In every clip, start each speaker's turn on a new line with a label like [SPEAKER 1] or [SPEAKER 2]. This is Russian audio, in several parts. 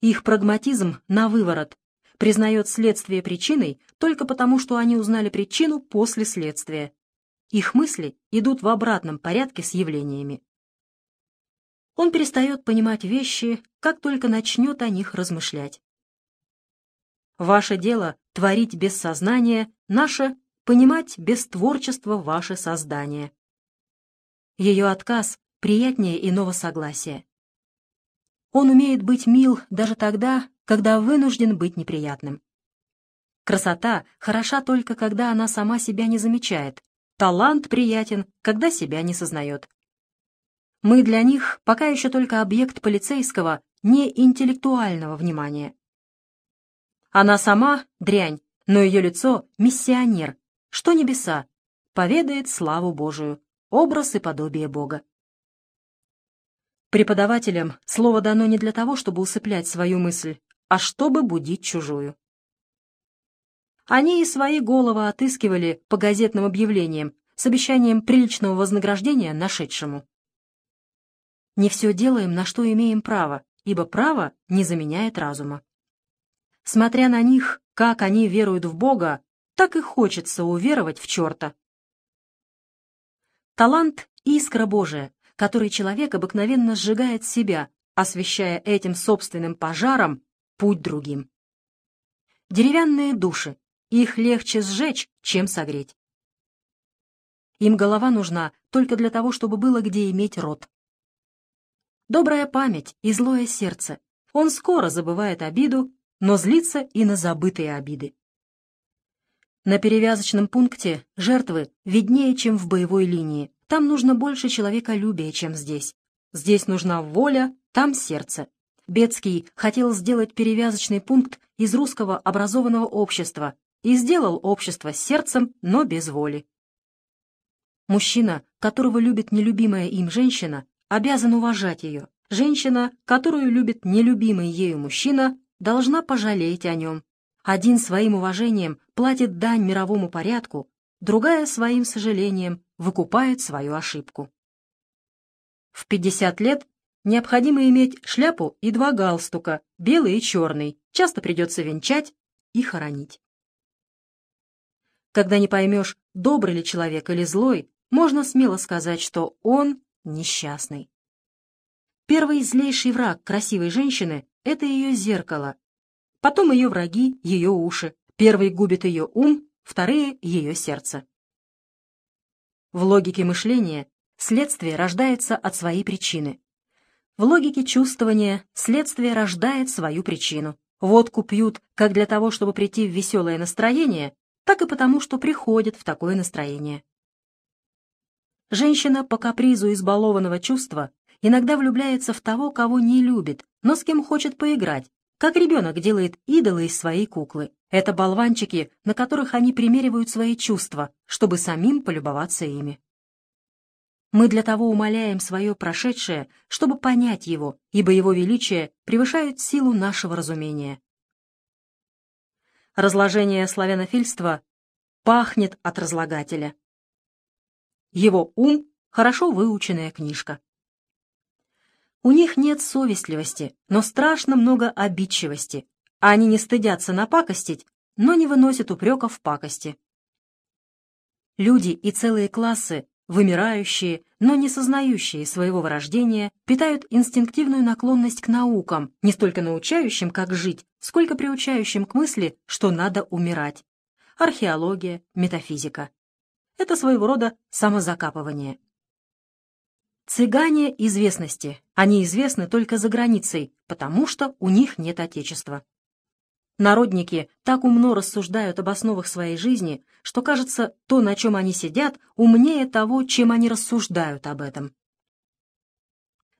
[SPEAKER 1] Их прагматизм на выворот признает следствие причиной только потому, что они узнали причину после следствия. Их мысли идут в обратном порядке с явлениями. Он перестает понимать вещи, как только начнет о них размышлять. Ваше дело — творить без сознания, наше — понимать без творчества ваше создание. Ее отказ приятнее иного согласия. Он умеет быть мил даже тогда, когда вынужден быть неприятным. Красота хороша только, когда она сама себя не замечает. Талант приятен, когда себя не сознает. Мы для них пока еще только объект полицейского, не интеллектуального внимания. Она сама — дрянь, но ее лицо — миссионер, что небеса, поведает славу Божию, образ и подобие Бога. Преподавателям слово дано не для того, чтобы усыплять свою мысль, а чтобы будить чужую. Они и свои головы отыскивали по газетным объявлениям с обещанием приличного вознаграждения нашедшему. Не все делаем, на что имеем право, ибо право не заменяет разума. Смотря на них, как они веруют в Бога, так и хочется уверовать в черта. Талант — искра Божия, который человек обыкновенно сжигает себя, освещая этим собственным пожаром путь другим. Деревянные души, их легче сжечь, чем согреть. Им голова нужна только для того, чтобы было где иметь рот. Добрая память и злое сердце. Он скоро забывает обиду но злится и на забытые обиды. На перевязочном пункте жертвы виднее, чем в боевой линии. Там нужно больше человеколюбия, чем здесь. Здесь нужна воля, там сердце. Бецкий хотел сделать перевязочный пункт из русского образованного общества и сделал общество с сердцем, но без воли. Мужчина, которого любит нелюбимая им женщина, обязан уважать ее. Женщина, которую любит нелюбимый ею мужчина, должна пожалеть о нем. Один своим уважением платит дань мировому порядку, другая своим сожалением выкупает свою ошибку. В 50 лет необходимо иметь шляпу и два галстука, белый и черный, часто придется венчать и хоронить. Когда не поймешь, добрый ли человек или злой, можно смело сказать, что он несчастный. Первый злейший враг красивой женщины — это ее зеркало. Потом ее враги — ее уши. Первый губит ее ум, вторые — ее сердце. В логике мышления следствие рождается от своей причины. В логике чувствования следствие рождает свою причину. Водку пьют как для того, чтобы прийти в веселое настроение, так и потому, что приходят в такое настроение. Женщина по капризу избалованного чувства иногда влюбляется в того, кого не любит, но с кем хочет поиграть, как ребенок делает идолы из своей куклы. Это болванчики, на которых они примеривают свои чувства, чтобы самим полюбоваться ими. Мы для того умоляем свое прошедшее, чтобы понять его, ибо его величие превышает силу нашего разумения. Разложение славянофильства пахнет от разлагателя. Его ум — хорошо выученная книжка. У них нет совестливости, но страшно много обидчивости. Они не стыдятся напакостить, но не выносят упреков в пакости. Люди и целые классы, вымирающие, но не сознающие своего вырождения, питают инстинктивную наклонность к наукам, не столько научающим, как жить, сколько приучающим к мысли, что надо умирать. Археология, метафизика. Это своего рода самозакапывание. Цыгане известности. Они известны только за границей, потому что у них нет отечества. Народники так умно рассуждают об основах своей жизни, что, кажется, то, на чем они сидят, умнее того, чем они рассуждают об этом.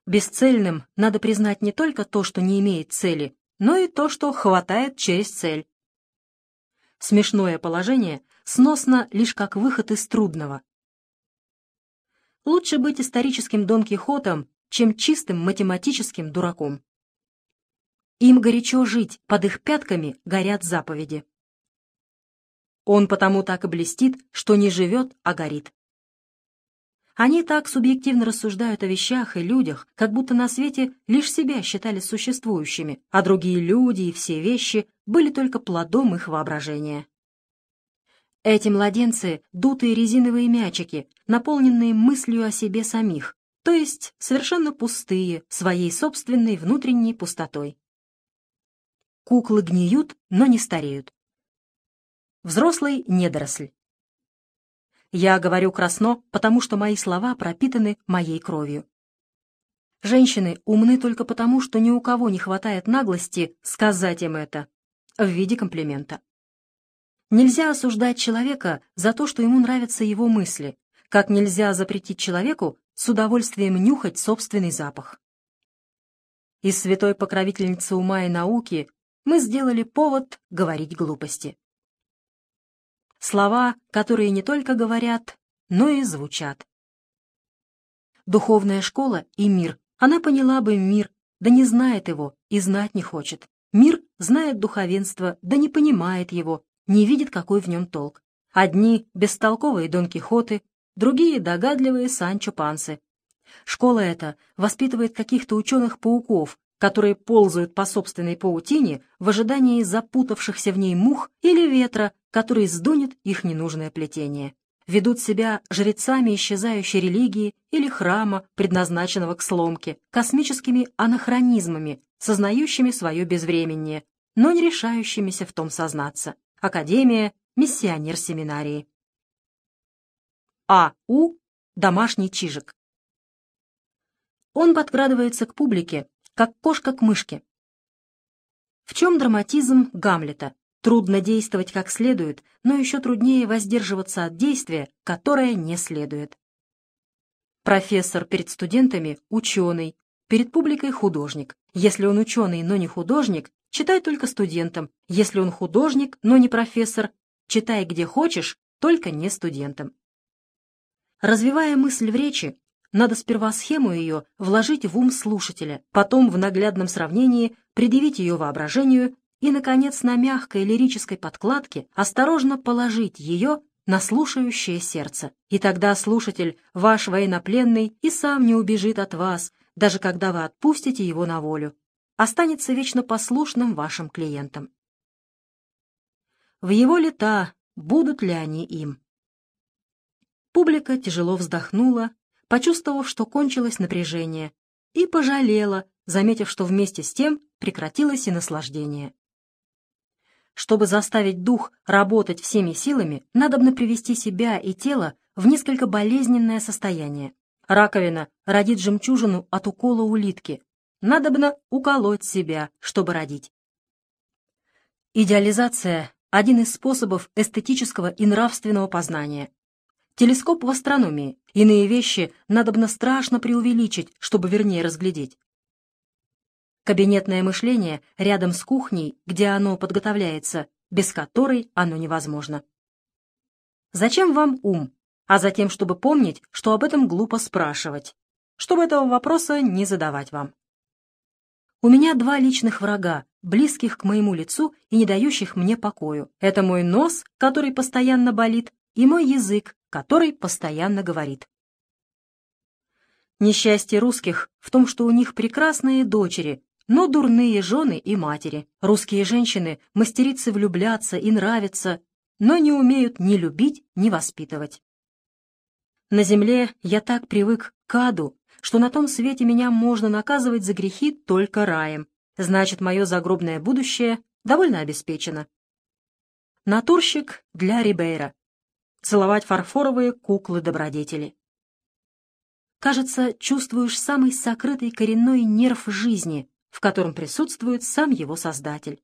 [SPEAKER 1] Бесцельным надо признать не только то, что не имеет цели, но и то, что хватает через цель. Смешное положение сносно лишь как выход из трудного, Лучше быть историческим Дон Кихотом, чем чистым математическим дураком. Им горячо жить, под их пятками горят заповеди. Он потому так и блестит, что не живет, а горит. Они так субъективно рассуждают о вещах и людях, как будто на свете лишь себя считали существующими, а другие люди и все вещи были только плодом их воображения. Эти младенцы — дутые резиновые мячики, наполненные мыслью о себе самих, то есть совершенно пустые, своей собственной внутренней пустотой. Куклы гниют, но не стареют. Взрослый недоросль. Я говорю красно, потому что мои слова пропитаны моей кровью. Женщины умны только потому, что ни у кого не хватает наглости сказать им это в виде комплимента. Нельзя осуждать человека за то, что ему нравятся его мысли, как нельзя запретить человеку с удовольствием нюхать собственный запах. Из святой покровительницы ума и науки мы сделали повод говорить глупости. Слова, которые не только говорят, но и звучат. Духовная школа и мир. Она поняла бы мир, да не знает его и знать не хочет. Мир знает духовенство, да не понимает его, не видит, какой в нем толк. Одни — бестолковые Дон Кихоты, другие — догадливые Санчо Пансы. Школа эта воспитывает каких-то ученых-пауков, которые ползают по собственной паутине в ожидании запутавшихся в ней мух или ветра, который сдунет их ненужное плетение. Ведут себя жрецами исчезающей религии или храма, предназначенного к сломке, космическими анахронизмами, сознающими свое безвременье, но не решающимися в том сознаться. Академия, миссионер семинарии. А. У. Домашний чижик. Он подкрадывается к публике, как кошка к мышке. В чем драматизм Гамлета? Трудно действовать как следует, но еще труднее воздерживаться от действия, которое не следует. Профессор перед студентами – ученый, перед публикой – художник. Если он ученый, но не художник, читай только студентам. Если он художник, но не профессор, читай где хочешь, только не студентам. Развивая мысль в речи, надо сперва схему ее вложить в ум слушателя, потом в наглядном сравнении предъявить ее воображению и, наконец, на мягкой лирической подкладке осторожно положить ее на слушающее сердце. И тогда слушатель, ваш военнопленный, и сам не убежит от вас, даже когда вы отпустите его на волю. Останется вечно послушным вашим клиентом. В его лета будут ли они им? Публика тяжело вздохнула почувствовав, что кончилось напряжение, и пожалела, заметив, что вместе с тем прекратилось и наслаждение. Чтобы заставить дух работать всеми силами, надобно привести себя и тело в несколько болезненное состояние. Раковина родит жемчужину от укола улитки. Надобно уколоть себя, чтобы родить. Идеализация – один из способов эстетического и нравственного познания. Телескоп в астрономии. Иные вещи надобно страшно преувеличить, чтобы вернее разглядеть. Кабинетное мышление рядом с кухней, где оно подготовляется, без которой оно невозможно. Зачем вам ум? А затем, чтобы помнить, что об этом глупо спрашивать, чтобы этого вопроса не задавать вам. У меня два личных врага, близких к моему лицу и не дающих мне покою. Это мой нос, который постоянно болит, и мой язык, который постоянно говорит. Несчастье русских в том, что у них прекрасные дочери, но дурные жены и матери. Русские женщины мастерицы влюбляться и нравиться, но не умеют ни любить, ни воспитывать. На земле я так привык к аду, что на том свете меня можно наказывать за грехи только раем. Значит, мое загробное будущее довольно обеспечено. Натурщик для Рибейра целовать фарфоровые куклы добродетели. Кажется, чувствуешь самый сокрытый коренной нерв жизни, в котором присутствует сам его создатель.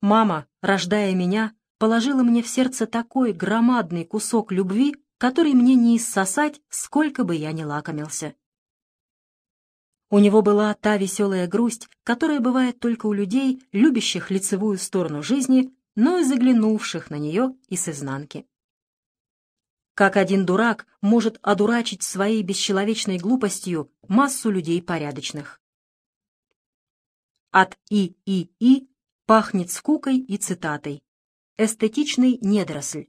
[SPEAKER 1] Мама, рождая меня, положила мне в сердце такой громадный кусок любви, который мне не иссосать, сколько бы я ни лакомился. У него была та веселая грусть, которая бывает только у людей, любящих лицевую сторону жизни, но и заглянувших на нее и с изнанки. Как один дурак может одурачить своей бесчеловечной глупостью массу людей порядочных. От «и-и-и» пахнет скукой и цитатой. Эстетичный недоросль.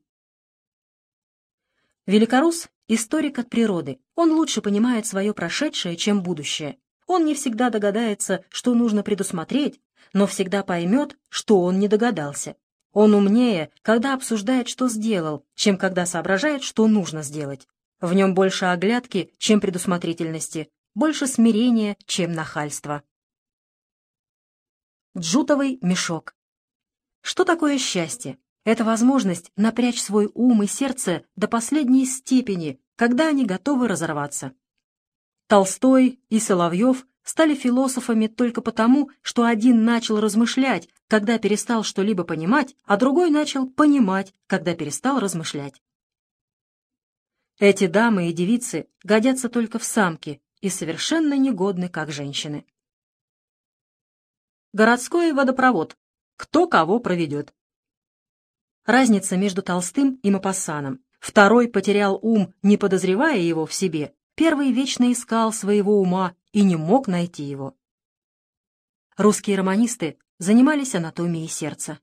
[SPEAKER 1] Великорус историк от природы. Он лучше понимает свое прошедшее, чем будущее. Он не всегда догадается, что нужно предусмотреть, но всегда поймет, что он не догадался. Он умнее, когда обсуждает, что сделал, чем когда соображает, что нужно сделать. В нем больше оглядки, чем предусмотрительности, больше смирения, чем нахальства. Джутовый мешок. Что такое счастье? Это возможность напрячь свой ум и сердце до последней степени, когда они готовы разорваться. Толстой и Соловьев стали философами только потому, что один начал размышлять, когда перестал что-либо понимать, а другой начал понимать, когда перестал размышлять. Эти дамы и девицы годятся только в самки и совершенно негодны как женщины. Городской водопровод. Кто кого проведет. Разница между Толстым и Мапассаном. Второй потерял ум, не подозревая его в себе. Первый вечно искал своего ума и не мог найти его. Русские романисты занимались анатомией сердца.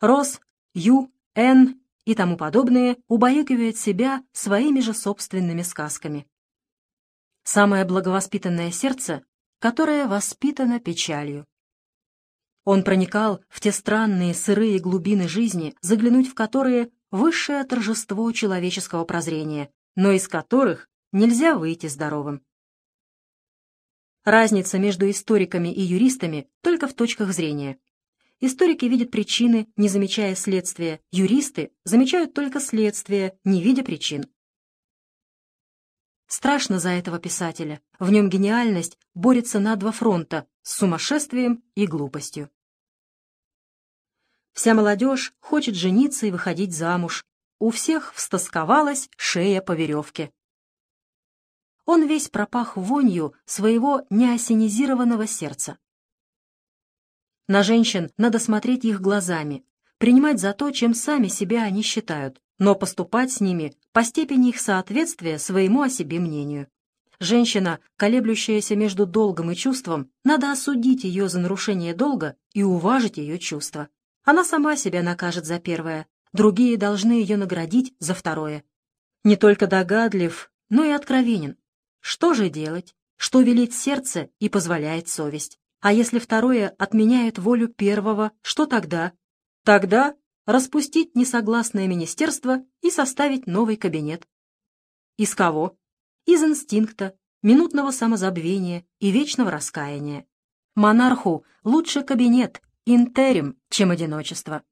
[SPEAKER 1] Рос, Ю, Н и тому подобное убаюкивают себя своими же собственными сказками. Самое благовоспитанное сердце которая воспитана печалью. Он проникал в те странные сырые глубины жизни, заглянуть в которые высшее торжество человеческого прозрения, но из которых нельзя выйти здоровым. Разница между историками и юристами только в точках зрения. Историки видят причины, не замечая следствия, юристы замечают только следствие, не видя причин. Страшно за этого писателя. В нем гениальность борется на два фронта с сумасшествием и глупостью. Вся молодежь хочет жениться и выходить замуж. У всех встосковалась шея по веревке. Он весь пропах вонью своего неосенизированного сердца. На женщин надо смотреть их глазами, принимать за то, чем сами себя они считают, но поступать с ними по степени их соответствия своему о себе мнению. Женщина, колеблющаяся между долгом и чувством, надо осудить ее за нарушение долга и уважить ее чувства. Она сама себя накажет за первое, другие должны ее наградить за второе. Не только догадлив, но и откровенен. Что же делать? Что велит сердце и позволяет совесть? А если второе отменяет волю первого, что тогда? Тогда распустить несогласное министерство и составить новый кабинет. Из кого? Из инстинкта, минутного самозабвения и вечного раскаяния. Монарху лучше кабинет, интерим, чем одиночество.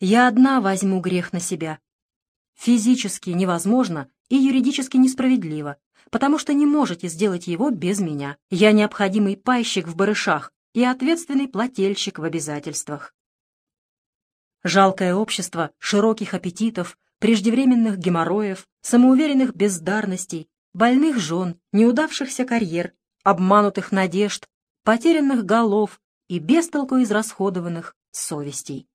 [SPEAKER 1] Я одна возьму грех на себя. Физически невозможно и юридически несправедливо, потому что не можете сделать его без меня. Я необходимый пайщик в барышах и ответственный плательщик в обязательствах. Жалкое общество широких аппетитов, преждевременных геморроев, самоуверенных бездарностей, больных жен, неудавшихся карьер, обманутых надежд, потерянных голов и бестолку израсходованных совестей.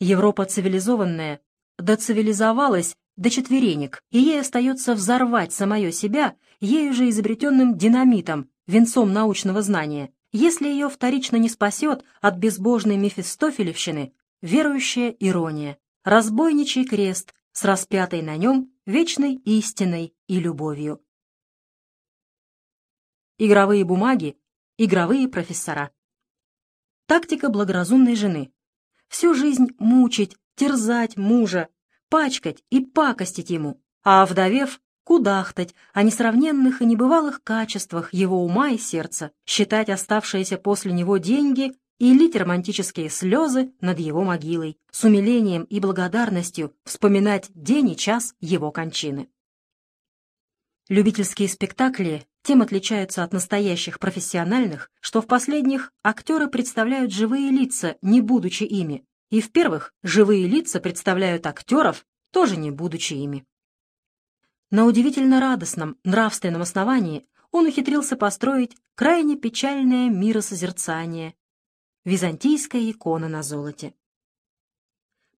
[SPEAKER 1] Европа цивилизованная доцивилизовалась до четверенек, и ей остается взорвать самое себя ею же изобретенным динамитом, венцом научного знания, если ее вторично не спасет от безбожной мефистофелевщины верующая ирония, разбойничий крест с распятой на нем вечной истиной и любовью. Игровые бумаги, игровые профессора. Тактика благоразумной жены. Всю жизнь мучить, терзать мужа, пачкать и пакостить ему, а овдовев кудахтать о несравненных и небывалых качествах его ума и сердца, считать оставшиеся после него деньги и лить романтические слезы над его могилой, с умилением и благодарностью вспоминать день и час его кончины. Любительские спектакли тем отличаются от настоящих профессиональных, что в последних актеры представляют живые лица, не будучи ими, и в первых живые лица представляют актеров, тоже не будучи ими. На удивительно радостном нравственном основании он ухитрился построить крайне печальное миросозерцание, византийская икона на золоте.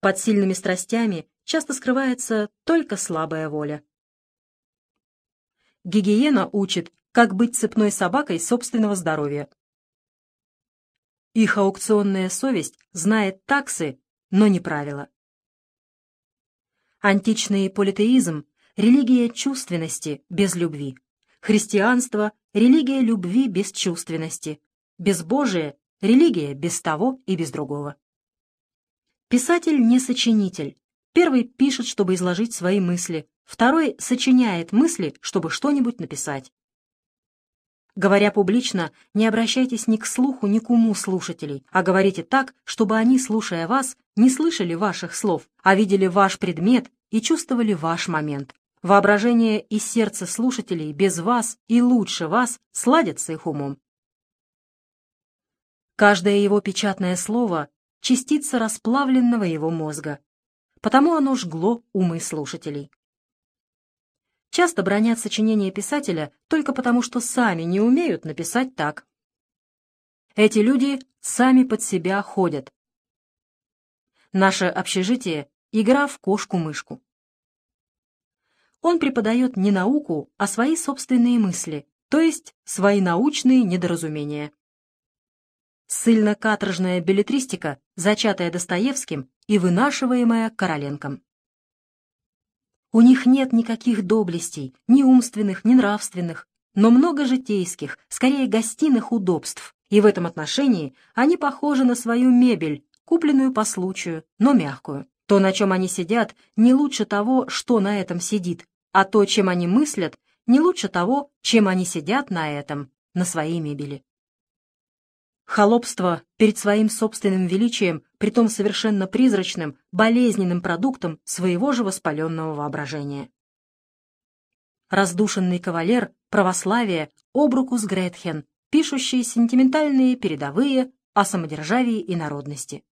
[SPEAKER 1] Под сильными страстями часто скрывается только слабая воля. Гигиена учит, как быть цепной собакой собственного здоровья. Их аукционная совесть знает таксы, но не правила. Античный политеизм — религия чувственности без любви. Христианство — религия любви без чувственности. Безбожие — религия без того и без другого. Писатель не сочинитель. Первый пишет, чтобы изложить свои мысли, второй сочиняет мысли, чтобы что-нибудь написать. Говоря публично, не обращайтесь ни к слуху, ни к уму слушателей, а говорите так, чтобы они, слушая вас, не слышали ваших слов, а видели ваш предмет и чувствовали ваш момент. Воображение и сердце слушателей без вас и лучше вас сладятся их умом. Каждое его печатное слово — частица расплавленного его мозга, потому оно жгло умы слушателей часто бронят сочинения писателя только потому, что сами не умеют написать так. Эти люди сами под себя ходят. Наше общежитие — игра в кошку-мышку. Он преподает не науку, а свои собственные мысли, то есть свои научные недоразумения. Ссыльно-каторжная билетристика, зачатая Достоевским и вынашиваемая Короленком. У них нет никаких доблестей, ни умственных, ни нравственных, но много житейских, скорее гостиных удобств, и в этом отношении они похожи на свою мебель, купленную по случаю, но мягкую. То, на чем они сидят, не лучше того, что на этом сидит, а то, чем они мыслят, не лучше того, чем они сидят на этом, на своей мебели. Холопство перед своим собственным величием, притом совершенно призрачным, болезненным продуктом своего же воспаленного воображения. Раздушенный кавалер, православие, об руку с Гретхен, пишущие сентиментальные передовые о самодержавии и народности.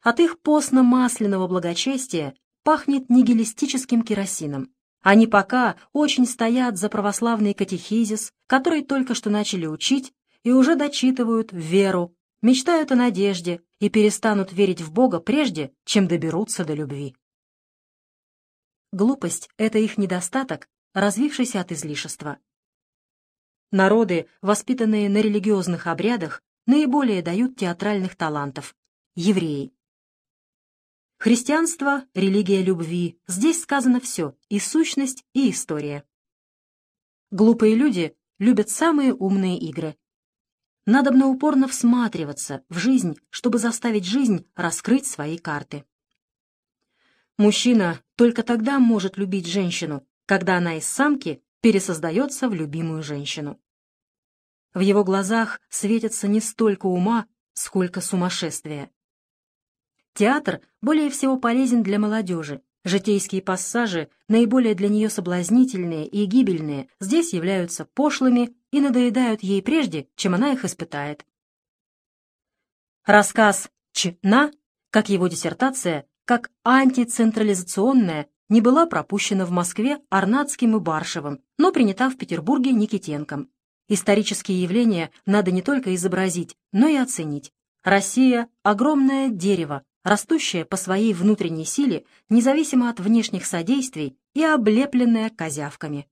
[SPEAKER 1] От их постно-масляного благочестия пахнет нигилистическим керосином. Они пока очень стоят за православный катехизис, который только что начали учить и уже дочитывают веру, мечтают о надежде и перестанут верить в Бога прежде, чем доберутся до любви. Глупость — это их недостаток, развившийся от излишества. Народы, воспитанные на религиозных обрядах, наиболее дают театральных талантов — евреи. Христианство — религия любви. Здесь сказано все — и сущность, и история. Глупые люди любят самые умные игры. Надобно упорно всматриваться в жизнь, чтобы заставить жизнь раскрыть свои карты. Мужчина только тогда может любить женщину, когда она из самки пересоздается в любимую женщину. В его глазах светится не столько ума, сколько сумасшествия. Театр более всего полезен для молодежи, Житейские пассажи, наиболее для нее соблазнительные и гибельные, здесь являются пошлыми и надоедают ей прежде, чем она их испытает. Рассказ Чна, как его диссертация, как антицентрализационная, не была пропущена в Москве Арнадским и Баршевым, но принята в Петербурге Никитенком. Исторические явления надо не только изобразить, но и оценить. Россия — огромное дерево, растущая по своей внутренней силе, независимо от внешних содействий и облепленная козявками.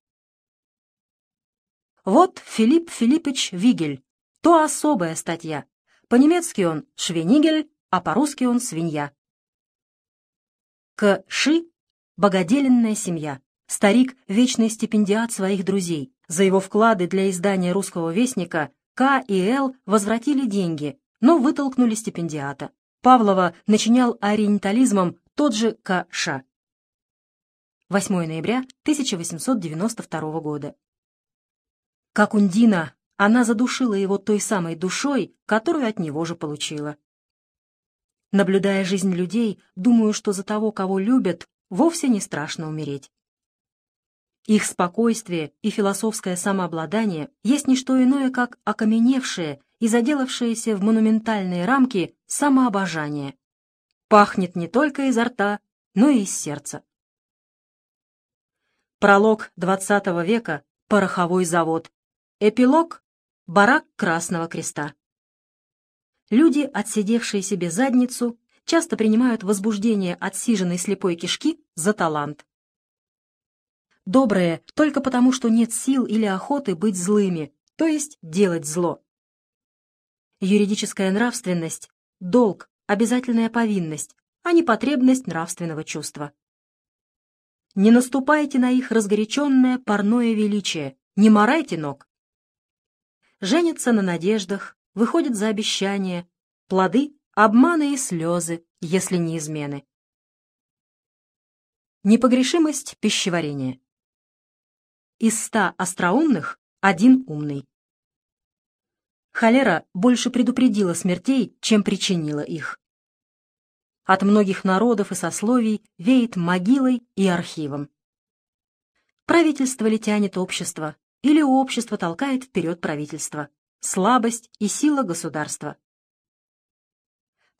[SPEAKER 1] Вот Филипп Филиппович Вигель, то особая статья. По-немецки он «швенигель», а по-русски он «свинья». К Ши — богоделенная семья. Старик — вечный стипендиат своих друзей. За его вклады для издания «Русского вестника» К и Л возвратили деньги, но вытолкнули стипендиата. Павлова начинял ориентализмом тот же К.Ш. 8 ноября 1892 года. Как Ундина, она задушила его той самой душой, которую от него же получила. Наблюдая жизнь людей, думаю, что за того, кого любят, вовсе не страшно умереть. Их спокойствие и философское самообладание есть не что иное, как окаменевшее и заделавшееся в монументальные рамки самообожание. Пахнет не только изо рта, но и из сердца. Пролог XX века — пороховой завод. Эпилог — барак Красного Креста. Люди, отсидевшие себе задницу, часто принимают возбуждение отсиженной слепой кишки за талант. Добрые только потому, что нет сил или охоты быть злыми, то есть делать зло. Юридическая нравственность — долг, обязательная повинность, а не потребность нравственного чувства. Не наступайте на их разгоряченное парное величие, не морайте ног. Женятся на надеждах, выходят за обещания, плоды — обманы и слезы, если не измены. Непогрешимость пищеварения. Из ста остроумных один умный. Холера больше предупредила смертей, чем причинила их. От многих народов и сословий веет могилой и архивом. Правительство ли тянет общество, или общество толкает вперед правительство, слабость и сила государства.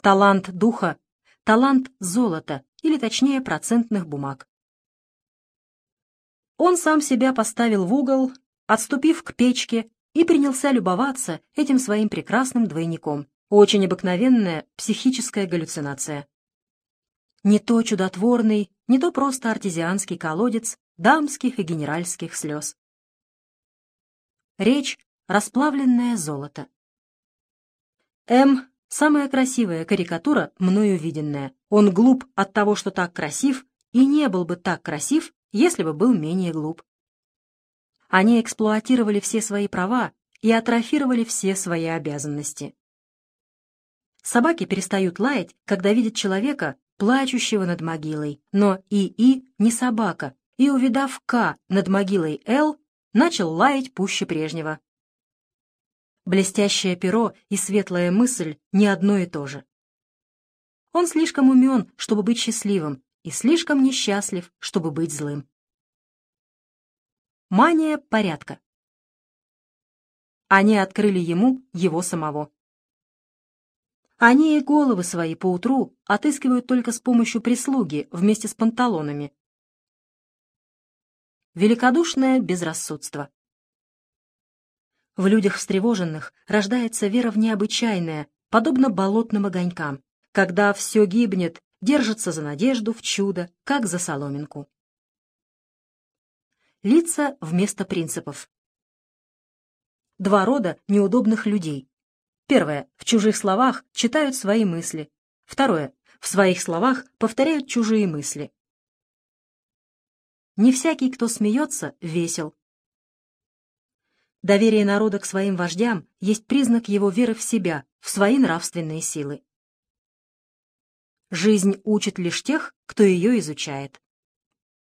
[SPEAKER 1] Талант духа, талант золота, или точнее процентных бумаг. Он сам себя поставил в угол, отступив к печке, и принялся любоваться этим своим прекрасным двойником. Очень обыкновенная психическая галлюцинация. Не то чудотворный, не то просто артезианский колодец дамских и генеральских слез. Речь — расплавленное золото. М — самая красивая карикатура, мною виденная. Он глуп от того, что так красив, и не был бы так красив, если бы был менее глуп. Они эксплуатировали все свои права и атрофировали все свои обязанности. Собаки перестают лаять, когда видят человека, плачущего над могилой, но ИИ не собака, и, увидав К над могилой Л, начал лаять пуще прежнего. Блестящее перо и светлая мысль не одно и то же. Он слишком умен, чтобы быть счастливым, и слишком несчастлив, чтобы быть злым. Мания порядка. Они открыли ему его самого. Они и головы свои поутру отыскивают только с помощью прислуги вместе с панталонами. Великодушное безрассудство. В людях встревоженных рождается вера в необычайное, подобно болотным огонькам. Когда все гибнет, держится за надежду в чудо, как за соломинку. Лица вместо принципов. Два рода неудобных людей. Первое. В чужих словах читают свои мысли. Второе. В своих словах повторяют чужие мысли. Не всякий, кто смеется, весел. Доверие народа к своим вождям есть признак его веры в себя, в свои нравственные силы. Жизнь учит лишь тех, кто ее изучает.